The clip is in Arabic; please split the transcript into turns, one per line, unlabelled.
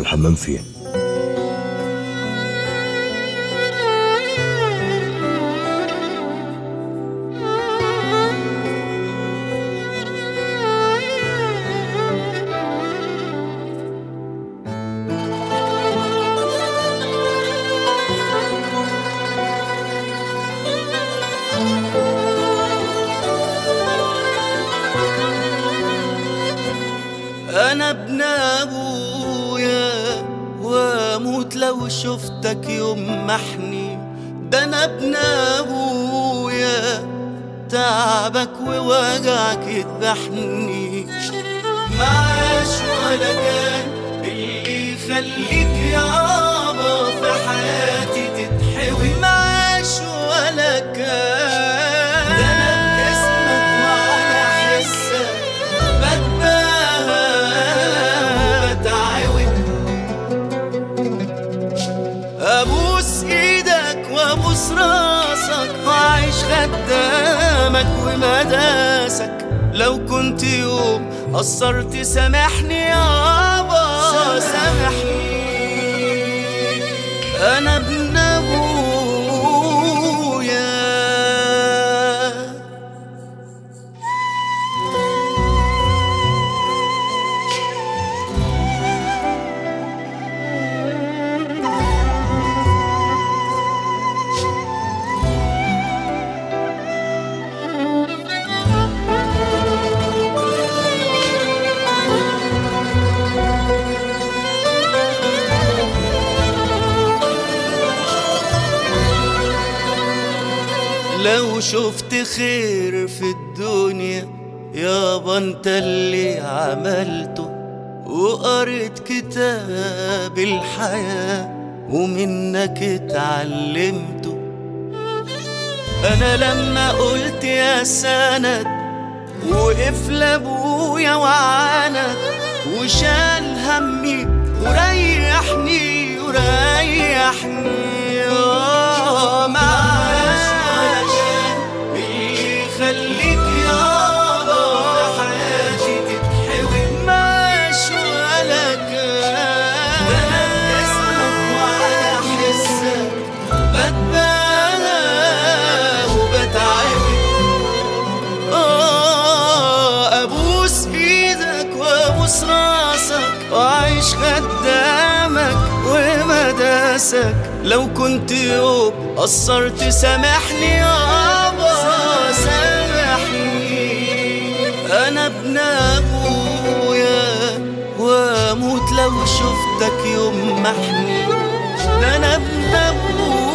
الحمام فين؟
أنا ابن ابويا لو شفتك يوم محني ده أنا ابن أبويا. تعبك ووجعك يذبحني. معاش ولا كان اللي يخليك يابا راسك واعيش خدامك ومداسك. لو كنت يوم قصرت سامحني يابا سامحني. أنا ابن لو شفت خير في الدنيا يابا انت اللي عملته وقريت كتاب الحياة ومنك اتعلمته. أنا لما قلت يا سند وقف لأبويا وعاند وشال همي وريحني وريحني. واعيش خدامك ومداسك. لو كنت يوم قصرت سامحني يابا سامحني. أنا ابن أبويا وأموت لو شفتك يوم محني أنا ابن أبويا